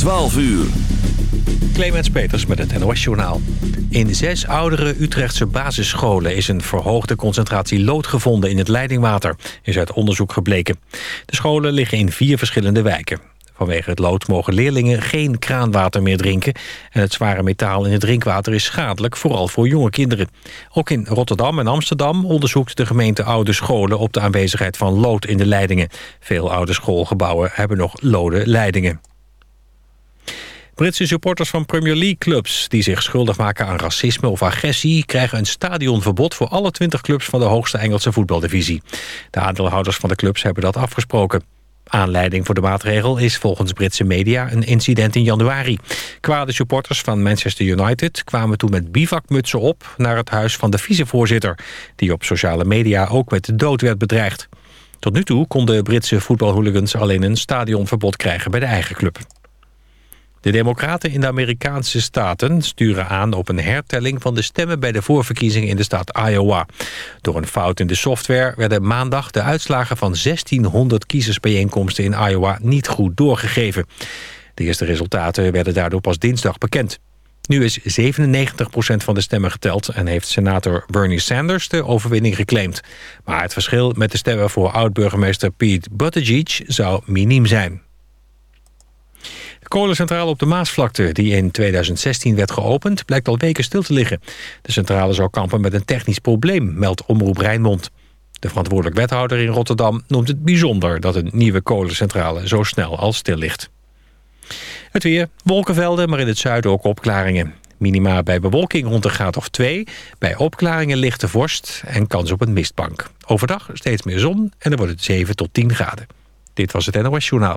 12 uur. Clemens Peters met het NOS-journaal. In zes oudere Utrechtse basisscholen is een verhoogde concentratie lood gevonden in het leidingwater, is uit onderzoek gebleken. De scholen liggen in vier verschillende wijken. Vanwege het lood mogen leerlingen geen kraanwater meer drinken... en het zware metaal in het drinkwater is schadelijk, vooral voor jonge kinderen. Ook in Rotterdam en Amsterdam onderzoekt de gemeente oude scholen... op de aanwezigheid van lood in de leidingen. Veel oude schoolgebouwen hebben nog lode leidingen. Britse supporters van Premier League clubs die zich schuldig maken aan racisme of agressie krijgen een stadionverbod voor alle 20 clubs van de hoogste Engelse voetbaldivisie. De aandeelhouders van de clubs hebben dat afgesproken. Aanleiding voor de maatregel is volgens Britse media een incident in januari. Kwade supporters van Manchester United kwamen toen met bivakmutsen op naar het huis van de vicevoorzitter, die op sociale media ook met de dood werd bedreigd. Tot nu toe konden Britse voetbalhooligans alleen een stadionverbod krijgen bij de eigen club. De democraten in de Amerikaanse staten sturen aan op een hertelling van de stemmen bij de voorverkiezingen in de staat Iowa. Door een fout in de software werden maandag de uitslagen van 1600 kiezersbijeenkomsten in Iowa niet goed doorgegeven. De eerste resultaten werden daardoor pas dinsdag bekend. Nu is 97% van de stemmen geteld en heeft senator Bernie Sanders de overwinning geclaimd. Maar het verschil met de stemmen voor oud-burgemeester Pete Buttigieg zou miniem zijn kolencentrale op de Maasvlakte, die in 2016 werd geopend, blijkt al weken stil te liggen. De centrale zou kampen met een technisch probleem, meldt Omroep Rijnmond. De verantwoordelijk wethouder in Rotterdam noemt het bijzonder dat een nieuwe kolencentrale zo snel al stil ligt. Het weer, wolkenvelden, maar in het zuiden ook opklaringen. Minima bij bewolking rond een graad of 2. Bij opklaringen lichte vorst en kans op een mistbank. Overdag steeds meer zon en dan wordt het 7 tot 10 graden. Dit was het NOS Journaal.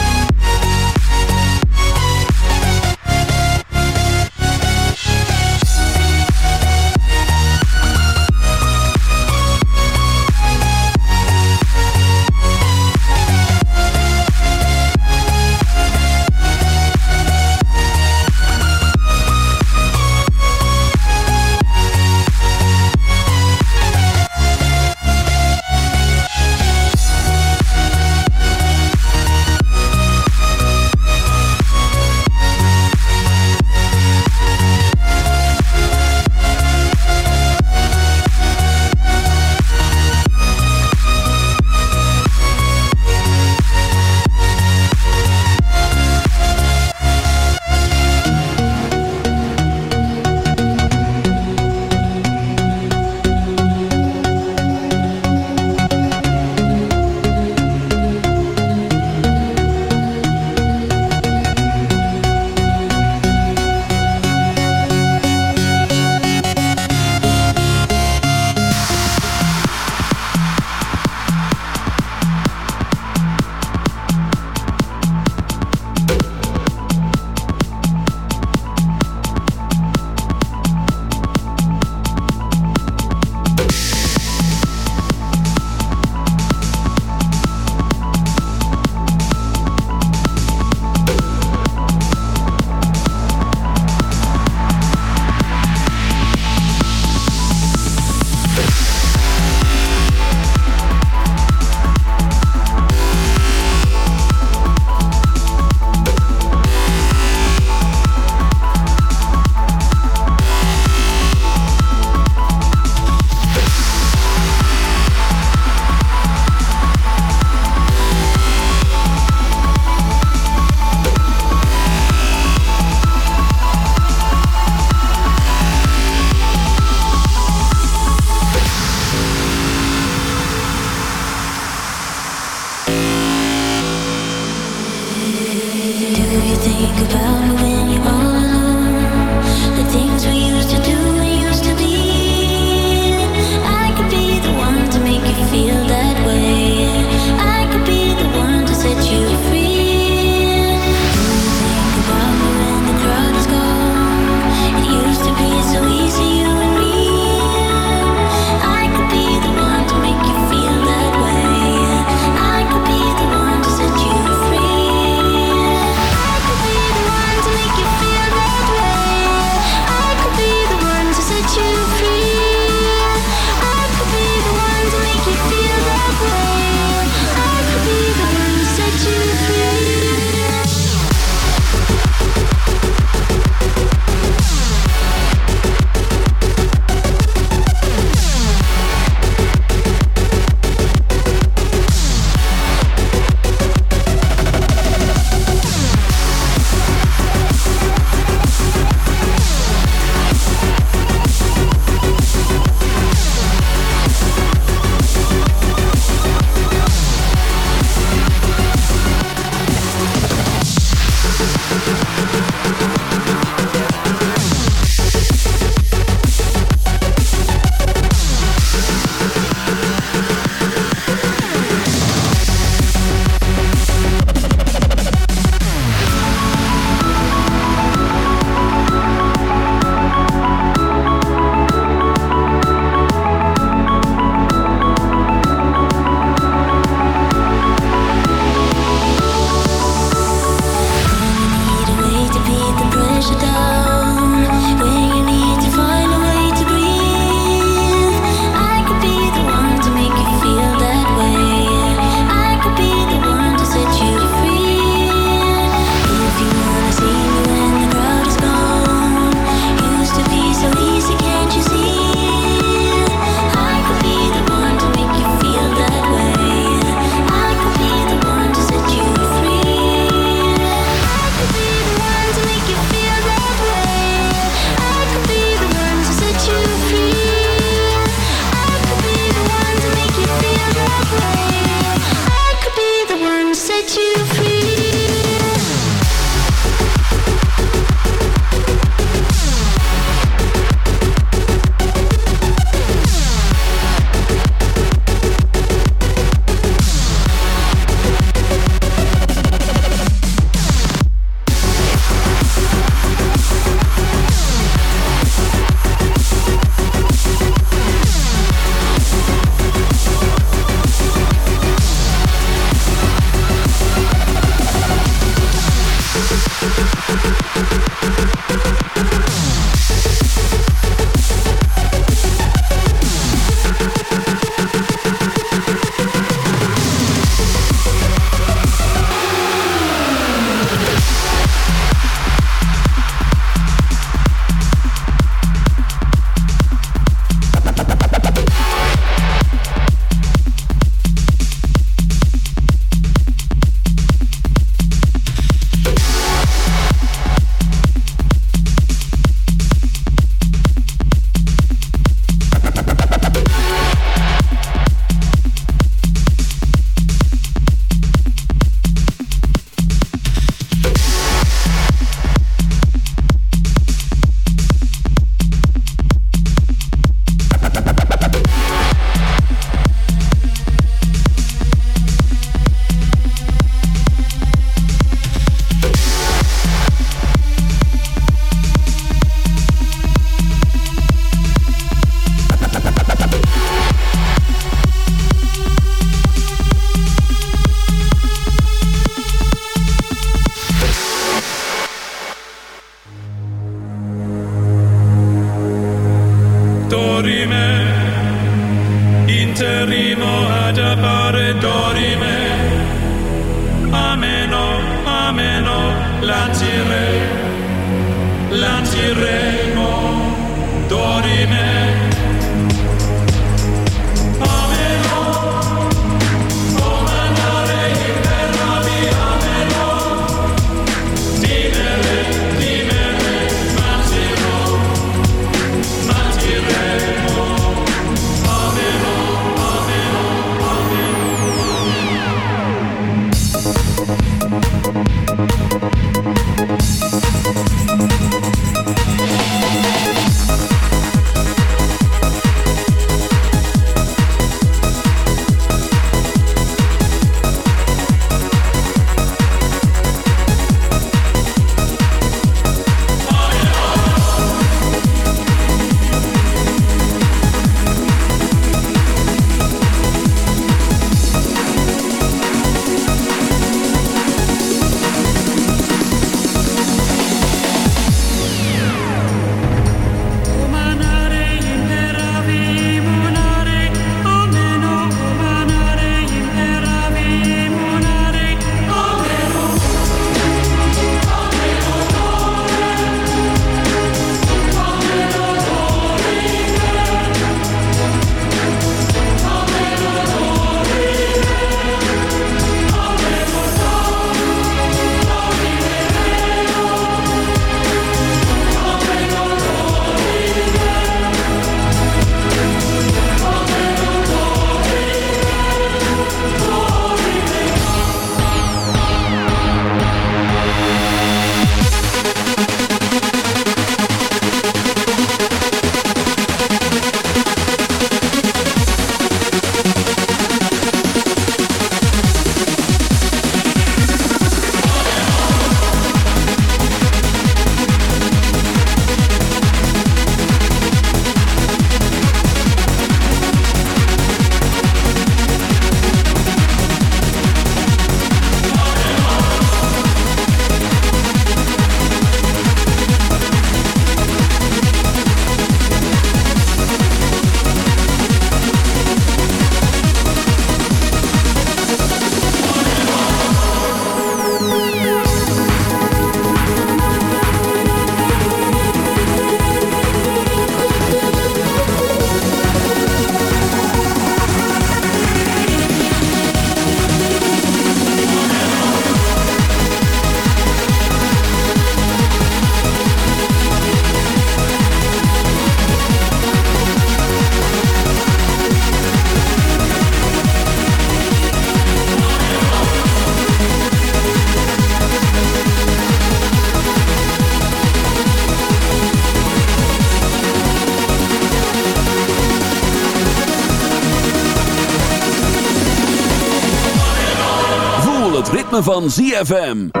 Van ZFM.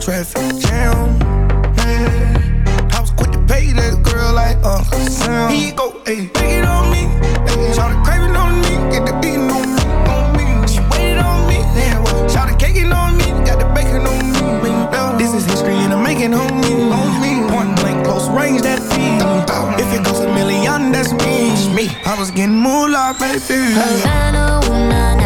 traffic jam. Man, I was quick to pay that girl like Uncle Sam. He go, ayy, take it on me. Ayy, shout the craving on me, get the beating on me, on me. She waited on me, yeah, well, shout the caking on me, got the bacon on me. This is history and I'm making homie, on me. Point blank, close range, that beat. If it goes a million, that's me. me. I was getting like baby. Havana, ooh, nah, nah.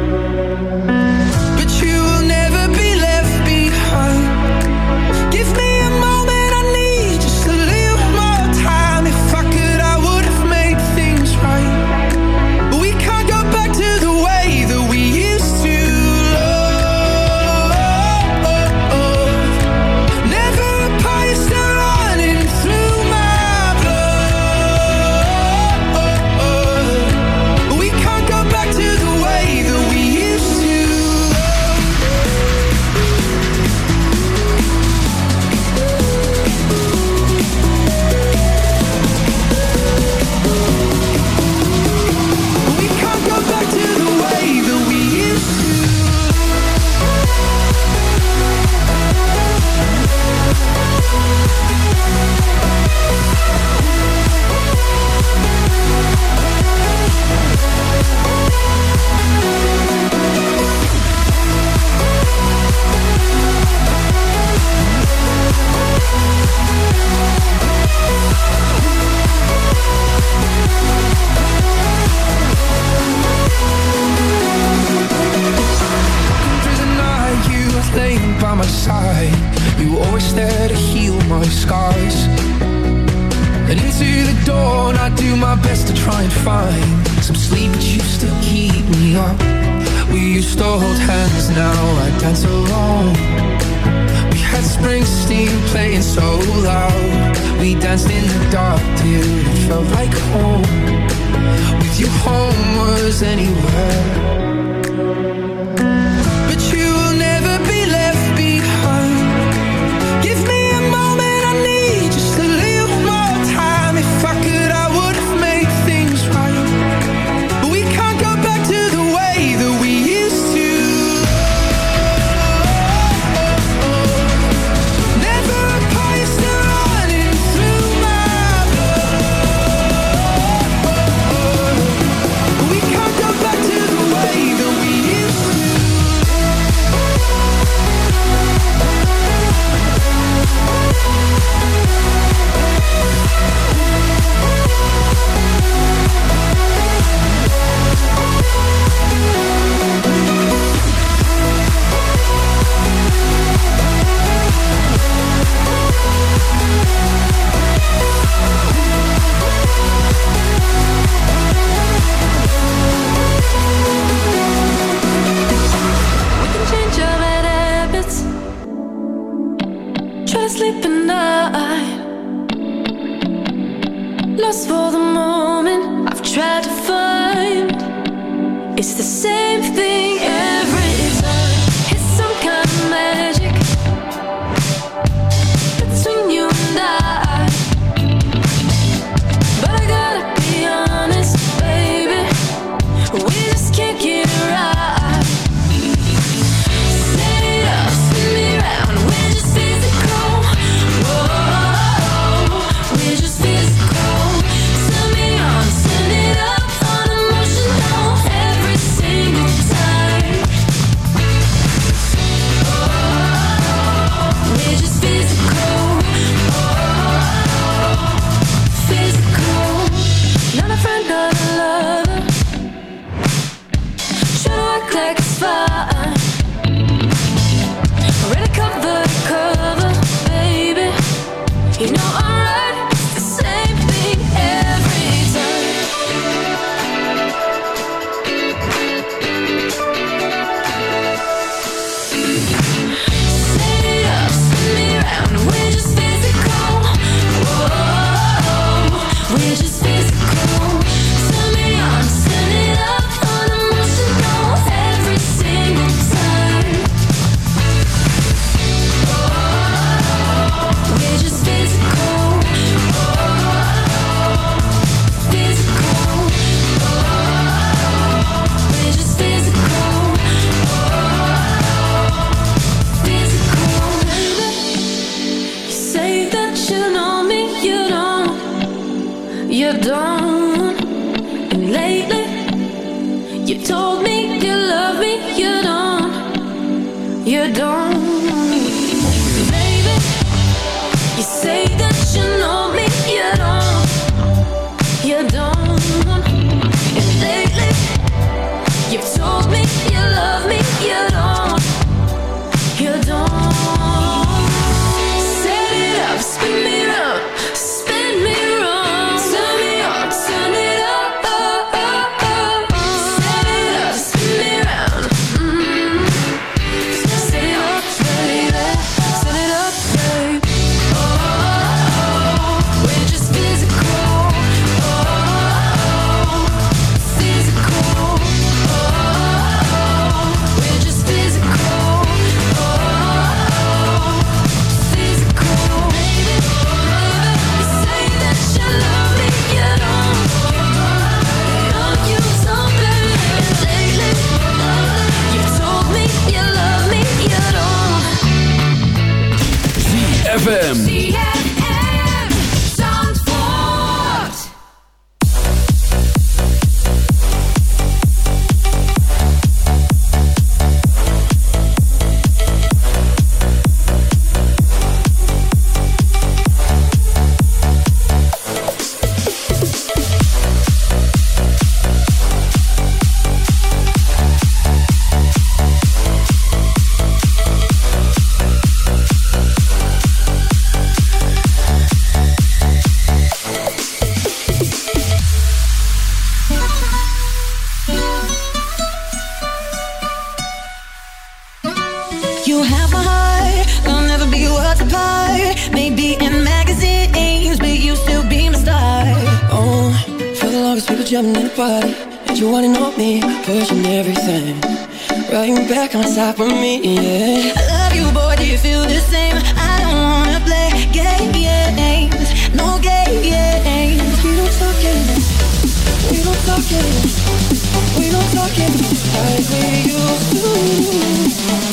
yeah. I love you, boy, do you feel the same? I don't wanna play games, no games. We don't talk games, we don't talk we don't talk like we used to.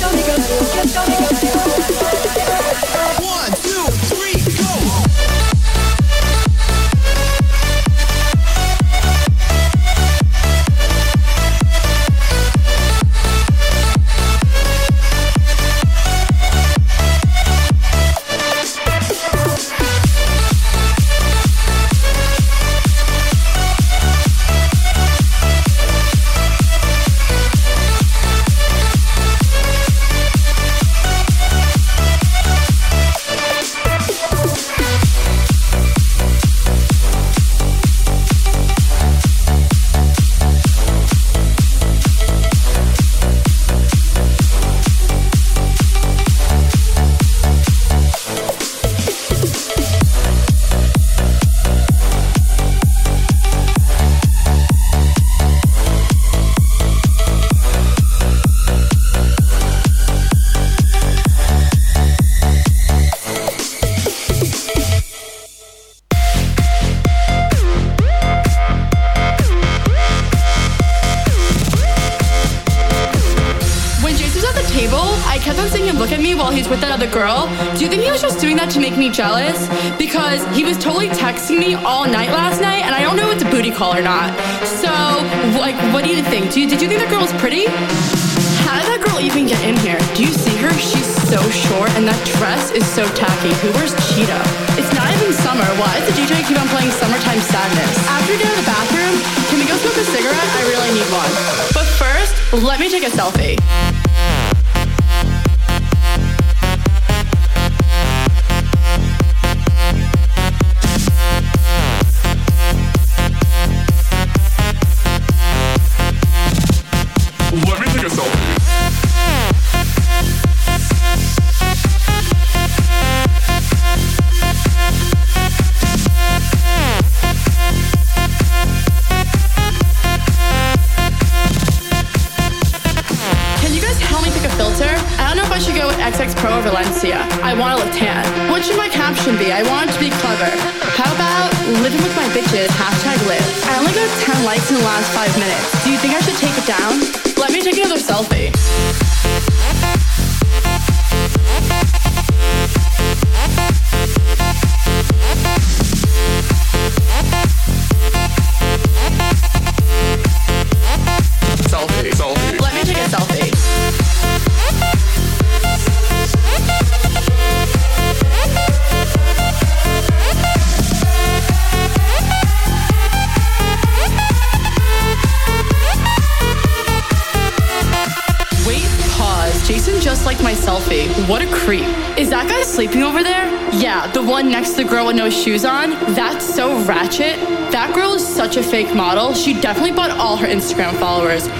Don't make a Let me take a selfie. Instagram followers.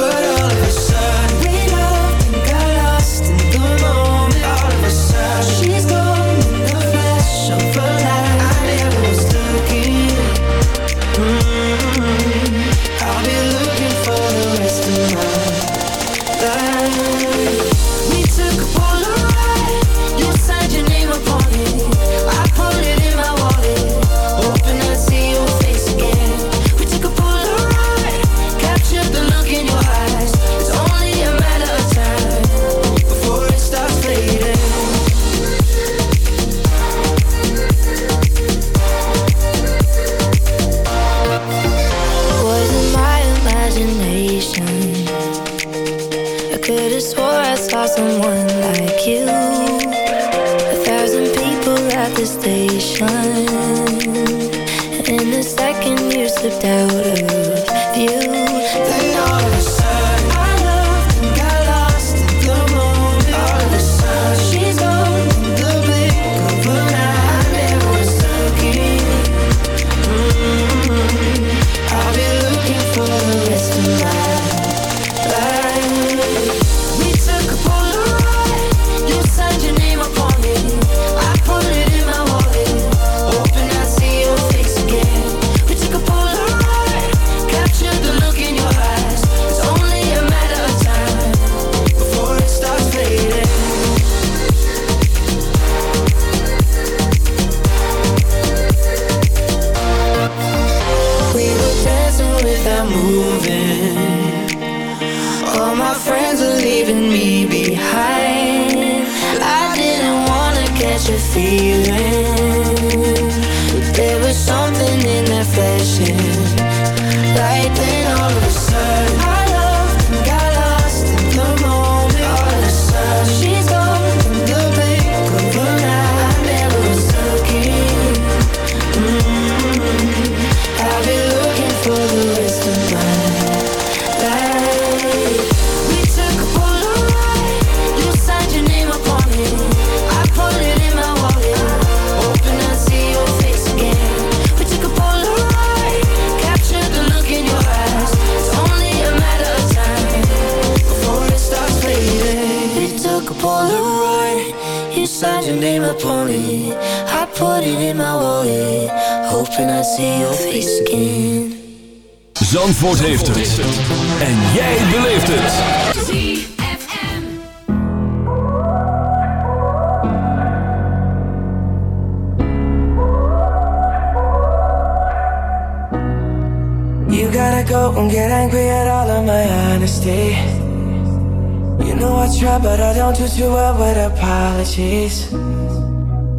feeling. zilveren skin. Zandvoort heeft het. En jij beleeft het. You gotta go and get angry at all of my honesty. You know I try, but I don't do too well with apologies.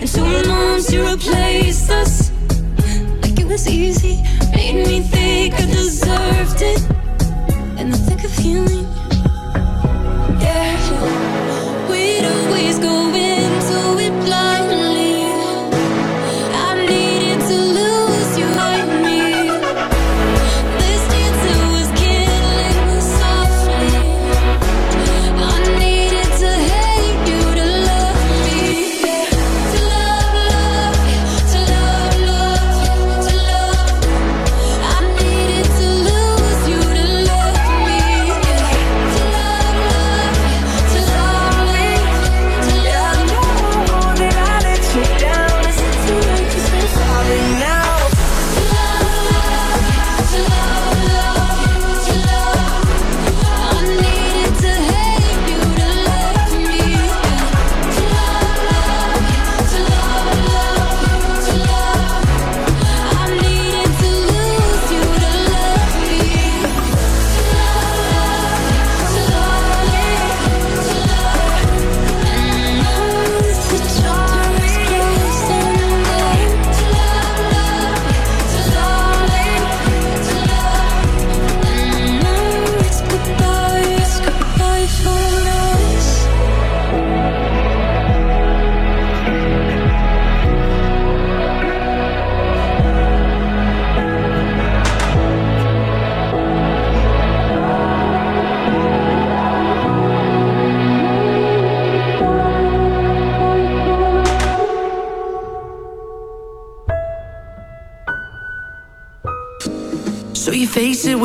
and two on to replace us. Like it was easy, made me think I deserved it.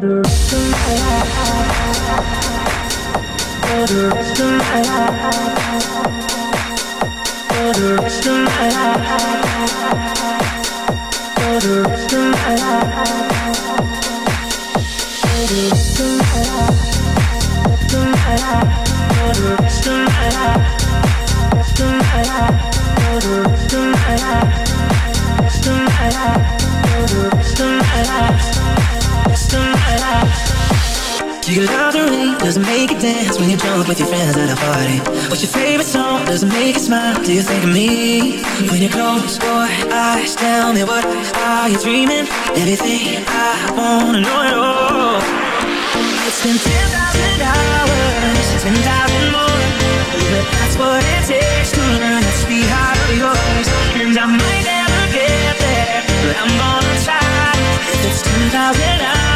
Go. Do you rain? doesn't make you dance when you're drunk with your friends at a party? What's your favorite song? Does it make you smile? Do you think of me? When you close your eyes, tell me what are you dreaming? Everything I wanna know it all. It's been 10,000 hours, 10,000 more. But that's what it takes to learn that sweetheart of yours. And I might never get there, but I'm gonna try. If it's 10,000 hours